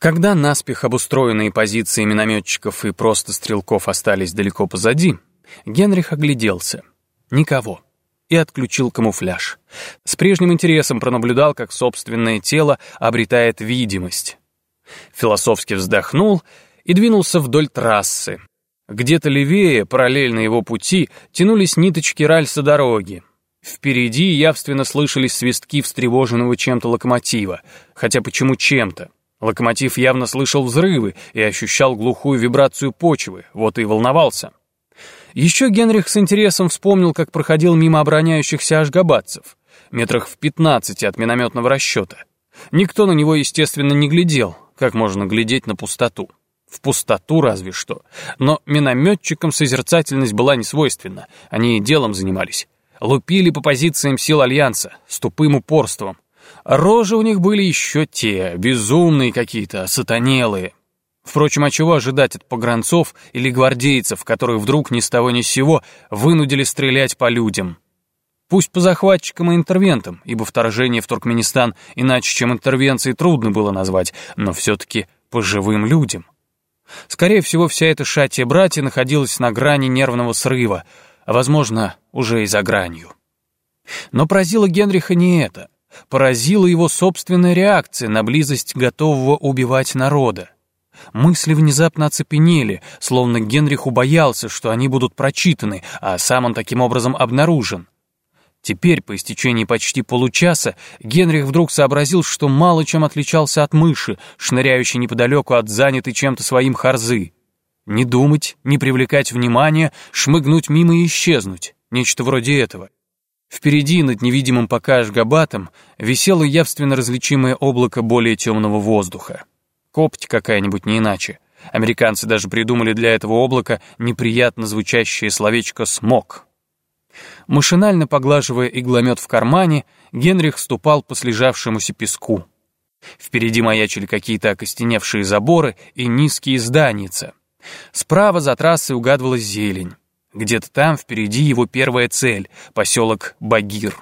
Когда наспех обустроенные позиции минометчиков и просто стрелков остались далеко позади, Генрих огляделся. Никого. И отключил камуфляж. С прежним интересом пронаблюдал, как собственное тело обретает видимость. Философски вздохнул и двинулся вдоль трассы. Где-то левее, параллельно его пути, тянулись ниточки ральса дороги. Впереди явственно слышались свистки встревоженного чем-то локомотива. Хотя почему чем-то? Локомотив явно слышал взрывы и ощущал глухую вибрацию почвы, вот и волновался. Еще Генрих с интересом вспомнил, как проходил мимо обороняющихся ашгабадцев, метрах в пятнадцати от минометного расчета. Никто на него, естественно, не глядел, как можно глядеть на пустоту. В пустоту разве что. Но минометчикам созерцательность была не свойственна, они делом занимались. Лупили по позициям сил Альянса, с тупым упорством, Рожи у них были еще те, безумные какие-то, сатанелые. Впрочем, а чего ожидать от погранцов или гвардейцев, которых вдруг ни с того ни с сего вынудили стрелять по людям? Пусть по захватчикам и интервентам, ибо вторжение в Туркменистан иначе, чем интервенцией, трудно было назвать, но все-таки по живым людям. Скорее всего, вся эта шатья-братья находилась на грани нервного срыва, а, возможно, уже и за гранью. Но поразило Генриха не это — Поразила его собственная реакция на близость готового убивать народа. Мысли внезапно оцепенели, словно Генрих убоялся, что они будут прочитаны, а сам он таким образом обнаружен. Теперь, по истечении почти получаса, Генрих вдруг сообразил, что мало чем отличался от мыши, шныряющей неподалеку от занятой чем-то своим харзы. Не думать, не привлекать внимания, шмыгнуть мимо и исчезнуть. Нечто вроде этого. Впереди, над невидимым пока Ашгабатом, висело явственно различимое облако более темного воздуха. Копть какая-нибудь не иначе. Американцы даже придумали для этого облака неприятно звучащее словечко «смог». Машинально поглаживая игломет в кармане, Генрих ступал по слежавшемуся песку. Впереди маячили какие-то окостеневшие заборы и низкие зданица. Справа за трассой угадывалась зелень. Где-то там впереди его первая цель — поселок Багир.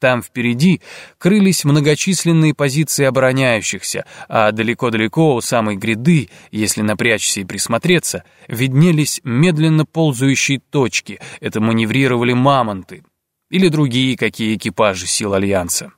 Там впереди крылись многочисленные позиции обороняющихся, а далеко-далеко у самой гряды, если напрячься и присмотреться, виднелись медленно ползающие точки, это маневрировали мамонты или другие какие экипажи сил Альянса.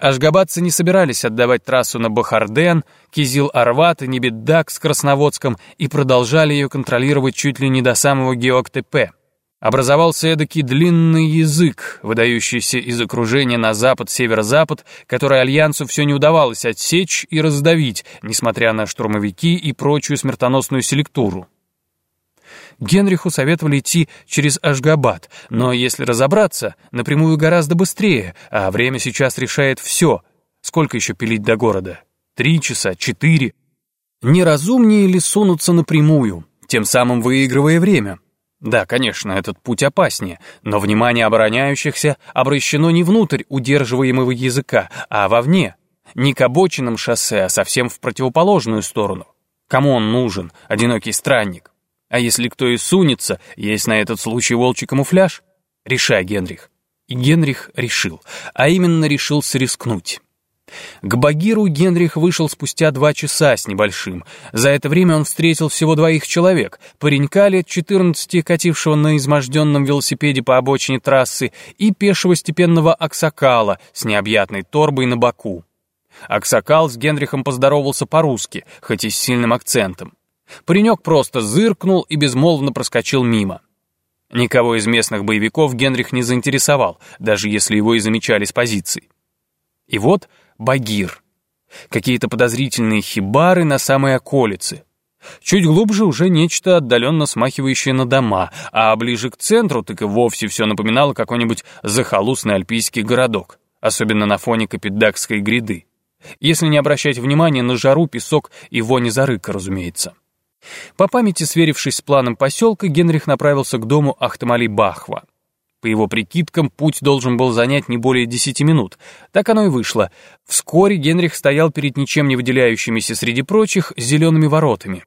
Ашгабадцы не собирались отдавать трассу на Бахарден, Кизил-Арват и Небеддак с Красноводском и продолжали ее контролировать чуть ли не до самого Геоктепе. Образовался эдакий длинный язык, выдающийся из окружения на запад-северо-запад, который Альянсу все не удавалось отсечь и раздавить, несмотря на штурмовики и прочую смертоносную селектуру. Генриху советовали идти через Ашгабад, но если разобраться, напрямую гораздо быстрее, а время сейчас решает все. Сколько еще пилить до города? Три часа, четыре? Неразумнее ли сунуться напрямую, тем самым выигрывая время? Да, конечно, этот путь опаснее, но внимание обороняющихся обращено не внутрь удерживаемого языка, а вовне. Не к обочинам шоссе, а совсем в противоположную сторону. Кому он нужен, одинокий странник? А если кто и сунется, есть на этот случай волчий камуфляж? Решай, Генрих. И Генрих решил, а именно решился рискнуть. К Багиру Генрих вышел спустя два часа с небольшим. За это время он встретил всего двоих человек. Паренька лет 14, катившего на изможденном велосипеде по обочине трассы, и пешего степенного Аксакала с необъятной торбой на боку. Аксакал с Генрихом поздоровался по-русски, хоть и с сильным акцентом. Паренек просто зыркнул и безмолвно проскочил мимо. Никого из местных боевиков Генрих не заинтересовал, даже если его и замечали с позиций. И вот Багир. Какие-то подозрительные хибары на самой околице. Чуть глубже уже нечто отдаленно смахивающее на дома, а ближе к центру так и вовсе все напоминало какой-нибудь захолустный альпийский городок, особенно на фоне Капитдакской гряды. Если не обращать внимания на жару, песок и вони зарыка, разумеется. По памяти сверившись с планом поселка, Генрих направился к дому Ахтамали-Бахва. По его прикидкам, путь должен был занять не более десяти минут. Так оно и вышло. Вскоре Генрих стоял перед ничем не выделяющимися среди прочих зелеными воротами.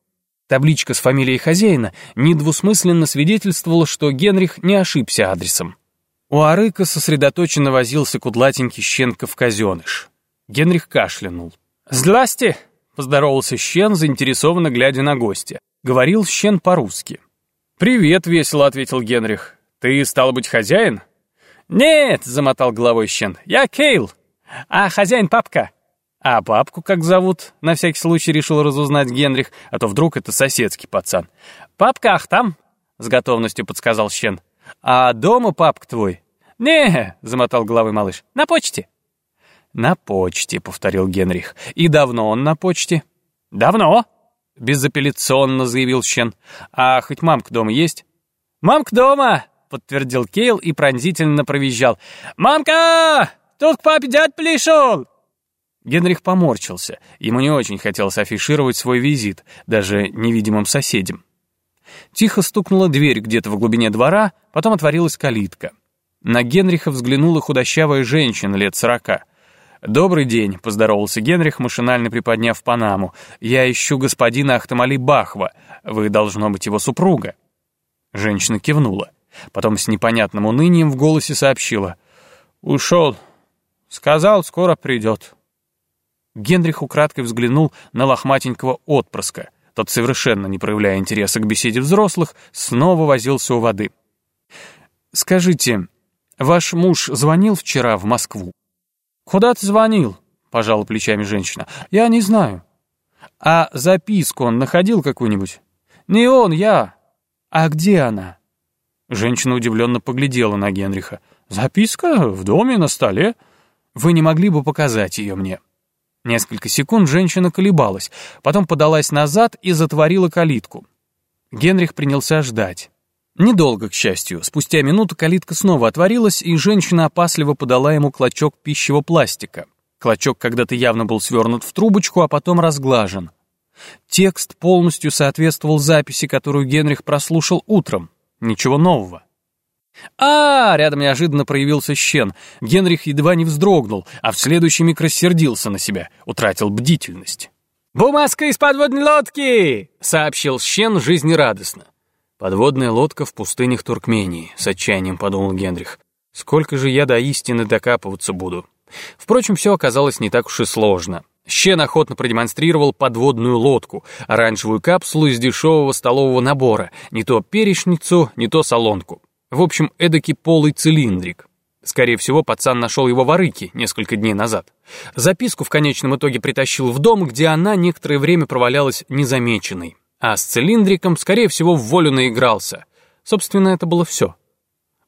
Табличка с фамилией хозяина недвусмысленно свидетельствовала, что Генрих не ошибся адресом. У Арыка сосредоточенно возился кудлатенький щенков казеныш. Генрих кашлянул. «Здрасте!» — поздоровался Щен, заинтересованно глядя на гостя. Говорил Щен по-русски. «Привет», — весело ответил Генрих. «Ты, стал быть, хозяин?» «Нет», — замотал головой Щен, — «я Кейл, а хозяин папка». «А папку как зовут?» — на всякий случай решил разузнать Генрих, а то вдруг это соседский пацан. «Папка Ахтам», — с готовностью подсказал Щен. «А дома папка твой?» «Не», — замотал головой малыш, — «на почте». «На почте», — повторил Генрих. «И давно он на почте?» «Давно», — безапелляционно заявил Щен. «А хоть мамка дома есть?» «Мамка дома», — подтвердил Кейл и пронзительно провизжал. «Мамка! Тут к папе дядь пришел!» Генрих поморщился. Ему не очень хотелось афишировать свой визит, даже невидимым соседям. Тихо стукнула дверь где-то в глубине двора, потом отворилась калитка. На Генриха взглянула худощавая женщина лет сорока. «Добрый день», — поздоровался Генрих, машинально приподняв Панаму. «Я ищу господина Ахтамали Бахва. Вы, должно быть, его супруга». Женщина кивнула. Потом с непонятным унынием в голосе сообщила. «Ушел. Сказал, скоро придет». Генрих украдкой взглянул на лохматенького отпрыска. Тот, совершенно не проявляя интереса к беседе взрослых, снова возился у воды. «Скажите, ваш муж звонил вчера в Москву?» «Куда ты звонил?» — пожала плечами женщина. «Я не знаю». «А записку он находил какую-нибудь?» «Не он, я». «А где она?» Женщина удивленно поглядела на Генриха. «Записка в доме, на столе. Вы не могли бы показать ее мне?» Несколько секунд женщина колебалась, потом подалась назад и затворила калитку. Генрих принялся ждать. Недолго, к счастью. Спустя минуту калитка снова отворилась, и женщина опасливо подала ему клочок пищевого пластика. Клочок когда-то явно был свернут в трубочку, а потом разглажен. Текст полностью соответствовал записи, которую Генрих прослушал утром. Ничего нового. А, рядом неожиданно проявился Щен. Генрих едва не вздрогнул, а в следующий миг рассердился на себя, утратил бдительность. «Бумажка из подводной лодки!» — сообщил Щен жизнерадостно. «Подводная лодка в пустынях Туркмении», — с отчаянием подумал Генрих. «Сколько же я до истины докапываться буду?» Впрочем, все оказалось не так уж и сложно. Щен охотно продемонстрировал подводную лодку, оранжевую капсулу из дешевого столового набора, не то перечницу, не то солонку. В общем, эдакий полый цилиндрик. Скорее всего, пацан нашел его в Арыке несколько дней назад. Записку в конечном итоге притащил в дом, где она некоторое время провалялась незамеченной. А с цилиндриком, скорее всего, в волю наигрался. Собственно, это было все.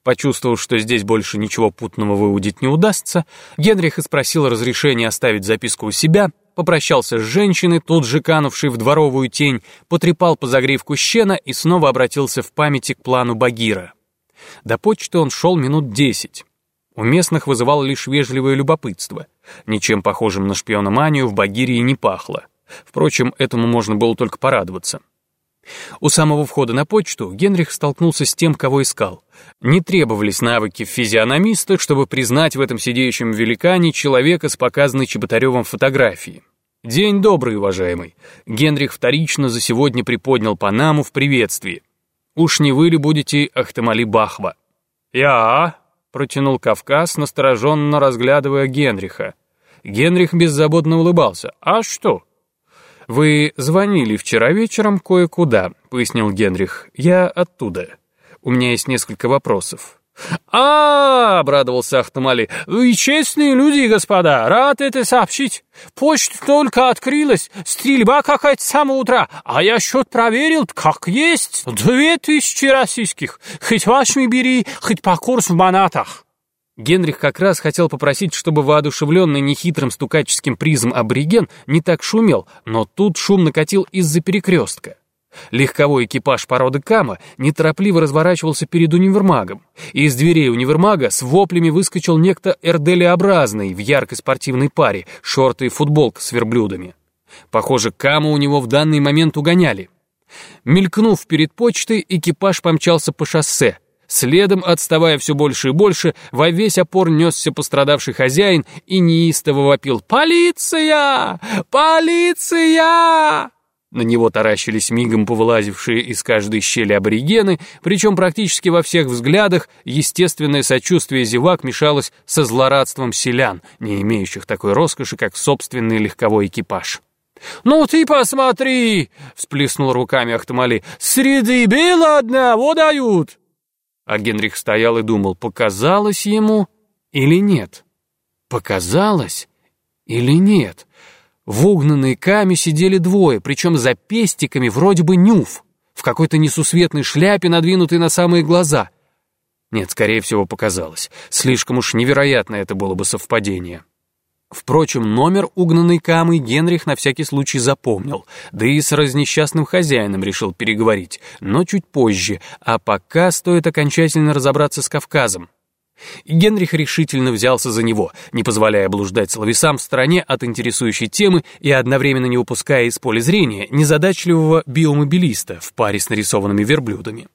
Почувствовав, что здесь больше ничего путного выудить не удастся, Генрих и спросил разрешения оставить записку у себя, попрощался с женщиной, тут же канувшей в дворовую тень, потрепал по загривку щена и снова обратился в памяти к плану Багира. До почты он шел минут десять. У местных вызывал лишь вежливое любопытство. Ничем похожим на шпиономанию в Багирии не пахло. Впрочем, этому можно было только порадоваться. У самого входа на почту Генрих столкнулся с тем, кого искал. Не требовались навыки физиономиста, чтобы признать в этом сидеющем великане человека с показанной Чеботаревым фотографией. «День добрый, уважаемый!» Генрих вторично за сегодня приподнял Панаму в приветствии. Уж не вы ли будете Ахтамали Бахва?» «Я», — протянул Кавказ, настороженно разглядывая Генриха. Генрих беззаботно улыбался. «А что?» «Вы звонили вчера вечером кое-куда», — пояснил Генрих. «Я оттуда. У меня есть несколько вопросов а, обрадовался Ахтамали. «Вы честные люди, господа, рад это сообщить. Почта только открылась, стрельба какая-то с самого утра, а я счет проверил, как есть, две тысячи российских, хоть вашими бери, хоть по курсу в манатах». Генрих как раз хотел попросить, чтобы воодушевленный нехитрым стукаческим призом абориген не так шумел, но тут шум накатил из-за перекрестка. Легковой экипаж породы Кама неторопливо разворачивался перед универмагом. Из дверей универмага с воплями выскочил некто эрделеобразный в яркой спортивной паре, шорты и футболка с верблюдами. Похоже, Кама у него в данный момент угоняли. Мелькнув перед почтой, экипаж помчался по шоссе. Следом, отставая все больше и больше, во весь опор несся пострадавший хозяин и неистово вопил «Полиция! Полиция!» На него таращились мигом повылазившие из каждой щели аборигены, причем практически во всех взглядах естественное сочувствие зевак мешалось со злорадством селян, не имеющих такой роскоши, как собственный легковой экипаж. «Ну ты посмотри!» — всплеснул руками Ахтамали. «Среди бела одного дают!» А Генрих стоял и думал, показалось ему или нет. Показалось или нет. В угнанной каме сидели двое, причем за пестиками вроде бы нюф, в какой-то несусветной шляпе, надвинутой на самые глаза. Нет, скорее всего, показалось. Слишком уж невероятно это было бы совпадение. Впрочем, номер угнанной камы Генрих на всякий случай запомнил, да и с разнесчастным хозяином решил переговорить, но чуть позже, а пока стоит окончательно разобраться с Кавказом. Генрих решительно взялся за него, не позволяя блуждать словесам в стороне от интересующей темы и одновременно не упуская из поля зрения незадачливого биомобилиста в паре с нарисованными верблюдами.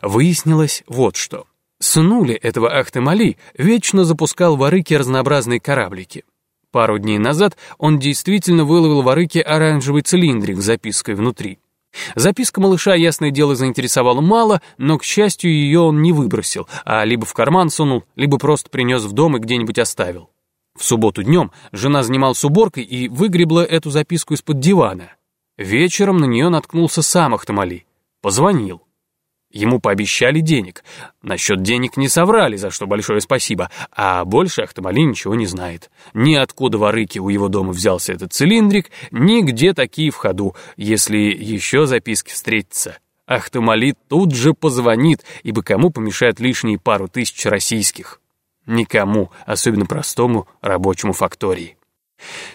Выяснилось вот что. Сынули этого Ахтемали вечно запускал в Арыке разнообразные кораблики. Пару дней назад он действительно выловил в Арыке оранжевый цилиндрик с запиской внутри. Записка малыша, ясное дело, заинтересовала мало, но, к счастью, ее он не выбросил, а либо в карман сунул, либо просто принес в дом и где-нибудь оставил. В субботу днем жена занималась уборкой и выгребла эту записку из-под дивана. Вечером на нее наткнулся сам Ахтамали. Позвонил. Ему пообещали денег. Насчет денег не соврали, за что большое спасибо. А больше Ахтамали ничего не знает. Ни откуда в Арыке у его дома взялся этот цилиндрик, ни где такие в ходу, если еще записки встретятся. Ахтамали тут же позвонит, ибо кому помешают лишние пару тысяч российских? Никому, особенно простому рабочему фактории.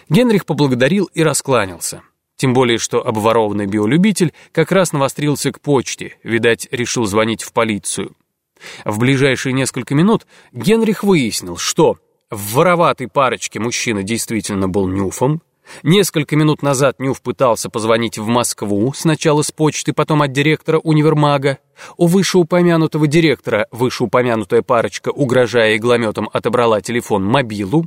Генрих поблагодарил и раскланялся. Тем более, что обворованный биолюбитель как раз навострился к почте, видать, решил звонить в полицию. В ближайшие несколько минут Генрих выяснил, что в вороватой парочке мужчина действительно был Нюфом, Несколько минут назад Нюф пытался позвонить в Москву, сначала с почты, потом от директора универмага. У вышеупомянутого директора вышеупомянутая парочка, угрожая иглометом, отобрала телефон мобилу.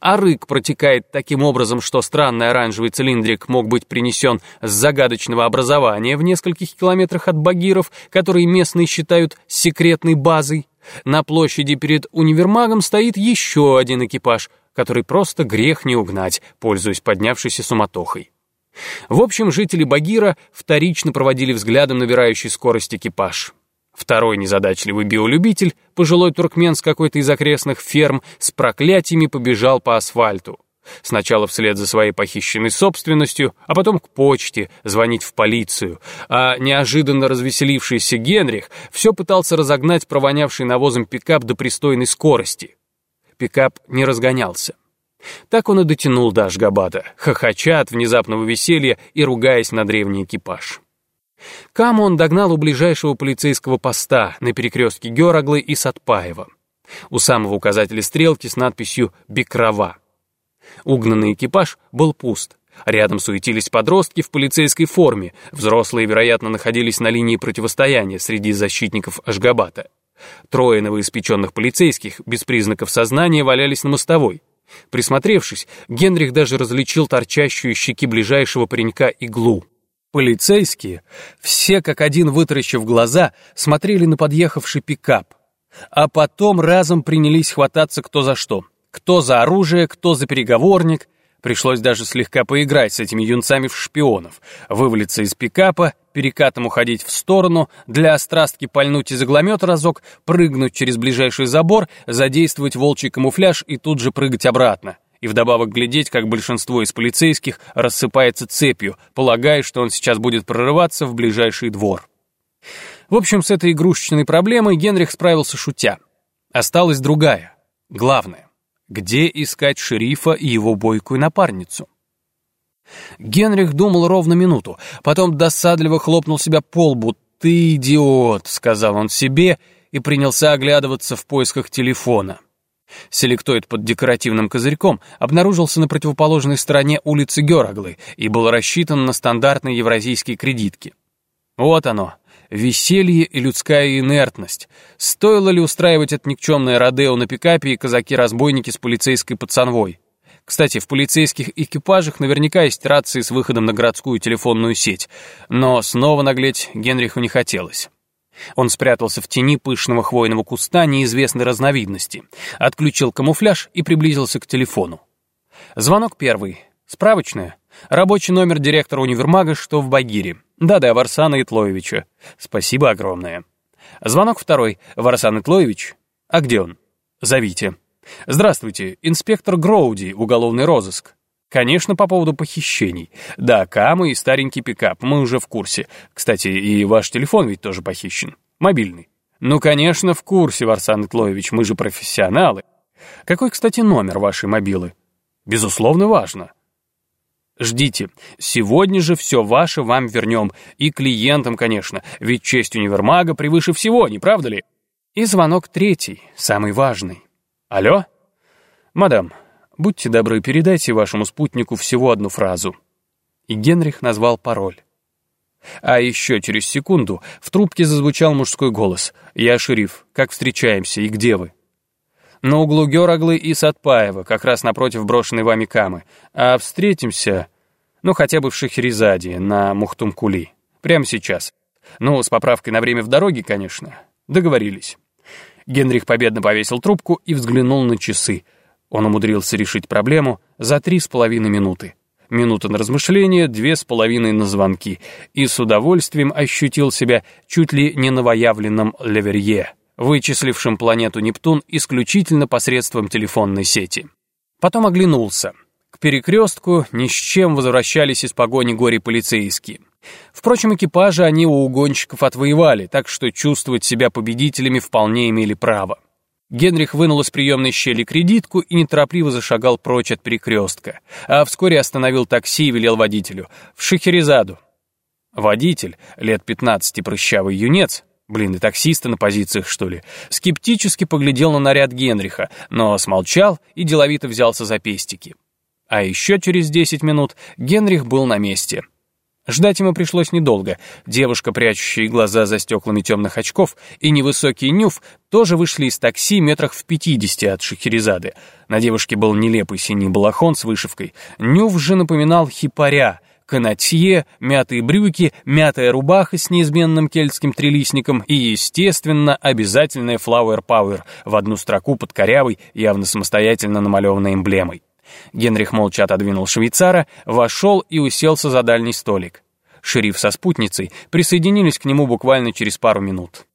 А рык протекает таким образом, что странный оранжевый цилиндрик мог быть принесен с загадочного образования в нескольких километрах от Багиров, которые местные считают секретной базой. На площади перед универмагом стоит еще один экипаж, который просто грех не угнать, пользуясь поднявшейся суматохой. В общем, жители Багира вторично проводили взглядом набирающий скорость экипаж. Второй незадачливый биолюбитель, пожилой туркмен с какой-то из окрестных ферм, с проклятиями побежал по асфальту. Сначала вслед за своей похищенной собственностью, а потом к почте, звонить в полицию. А неожиданно развеселившийся Генрих все пытался разогнать провонявший навозом пикап до пристойной скорости. Пикап не разгонялся. Так он и дотянул до Ашгабада, хохоча от внезапного веселья и ругаясь на древний экипаж. Каму он догнал у ближайшего полицейского поста на перекрестке Гераглы и Сатпаева. У самого указателя стрелки с надписью «Бекрова». Угнанный экипаж был пуст. Рядом суетились подростки в полицейской форме. Взрослые, вероятно, находились на линии противостояния среди защитников Ашгабата. Трое новоиспеченных полицейских, без признаков сознания, валялись на мостовой. Присмотревшись, Генрих даже различил торчащую из щеки ближайшего паренька иглу. Полицейские, все как один вытаращив глаза, смотрели на подъехавший пикап, а потом разом принялись хвататься кто за что. Кто за оружие, кто за переговорник. Пришлось даже слегка поиграть с этими юнцами в шпионов, вывалиться из пикапа, перекатом уходить в сторону, для острастки пальнуть из игломета разок, прыгнуть через ближайший забор, задействовать волчий камуфляж и тут же прыгать обратно и вдобавок глядеть, как большинство из полицейских рассыпается цепью, полагая, что он сейчас будет прорываться в ближайший двор. В общем, с этой игрушечной проблемой Генрих справился шутя. Осталась другая, главная. Где искать шерифа и его бойкую напарницу? Генрих думал ровно минуту, потом досадливо хлопнул себя по лбу. «Ты идиот», — сказал он себе, и принялся оглядываться в поисках телефона. Селектоид под декоративным козырьком обнаружился на противоположной стороне улицы Гераглы и был рассчитан на стандартные евразийские кредитки. Вот оно, веселье и людская инертность. Стоило ли устраивать это никчемное Родео на пикапе и казаки-разбойники с полицейской пацанвой? Кстати, в полицейских экипажах наверняка есть рации с выходом на городскую телефонную сеть, но снова наглеть Генриху не хотелось. Он спрятался в тени пышного хвойного куста неизвестной разновидности, отключил камуфляж и приблизился к телефону. Звонок первый. Справочная. Рабочий номер директора универмага, что в Багире. Да-да, Варсана Итлоевича. Спасибо огромное. Звонок второй. Варсан Итлоевич? А где он? Зовите. Здравствуйте, инспектор Гроуди, уголовный розыск. Конечно, по поводу похищений. Да, Камы и старенький пикап, мы уже в курсе. Кстати, и ваш телефон ведь тоже похищен. Мобильный. Ну, конечно, в курсе, Варсан Итлоевич, мы же профессионалы. Какой, кстати, номер вашей мобилы? Безусловно, важно. Ждите. Сегодня же все ваше вам вернем. И клиентам, конечно, ведь честь универмага превыше всего, не правда ли? И звонок третий, самый важный. Алло? Мадам, будьте добры, передайте вашему спутнику всего одну фразу. И Генрих назвал пароль. А еще через секунду в трубке зазвучал мужской голос. «Я шериф. Как встречаемся и где вы?» На углу Гераглы и Сатпаева, как раз напротив брошенной вами камы. А встретимся, ну, хотя бы в Шахерезаде, на Мухтумкули. Прямо сейчас. Ну, с поправкой на время в дороге, конечно. Договорились. Генрих победно повесил трубку и взглянул на часы. Он умудрился решить проблему за три с половиной минуты. Минута на размышление, две с половиной на звонки. И с удовольствием ощутил себя чуть ли не новоявленным Леверье вычислившим планету Нептун исключительно посредством телефонной сети. Потом оглянулся. К перекрестку ни с чем возвращались из погони горе-полицейские. Впрочем, экипажи они у угонщиков отвоевали, так что чувствовать себя победителями вполне имели право. Генрих вынул из приемной щели кредитку и неторопливо зашагал прочь от перекрестка, а вскоре остановил такси и велел водителю «в Шахерезаду». Водитель, лет 15 прыщавый юнец, Блин, и таксисты на позициях, что ли? Скептически поглядел на наряд Генриха, но смолчал и деловито взялся за пестики. А еще через 10 минут Генрих был на месте. Ждать ему пришлось недолго. Девушка, прячущая глаза за стеклами темных очков, и невысокий Нюф тоже вышли из такси метрах в 50 от Шахерезады. На девушке был нелепый синий балахон с вышивкой. Нюф же напоминал хипаря — канатье, мятые брюки, мятая рубаха с неизменным кельтским трилистником и, естественно, обязательная Flower Power в одну строку под корявой, явно самостоятельно намалеванной эмблемой. Генрих молча отодвинул швейцара, вошел и уселся за дальний столик. Шериф со спутницей присоединились к нему буквально через пару минут.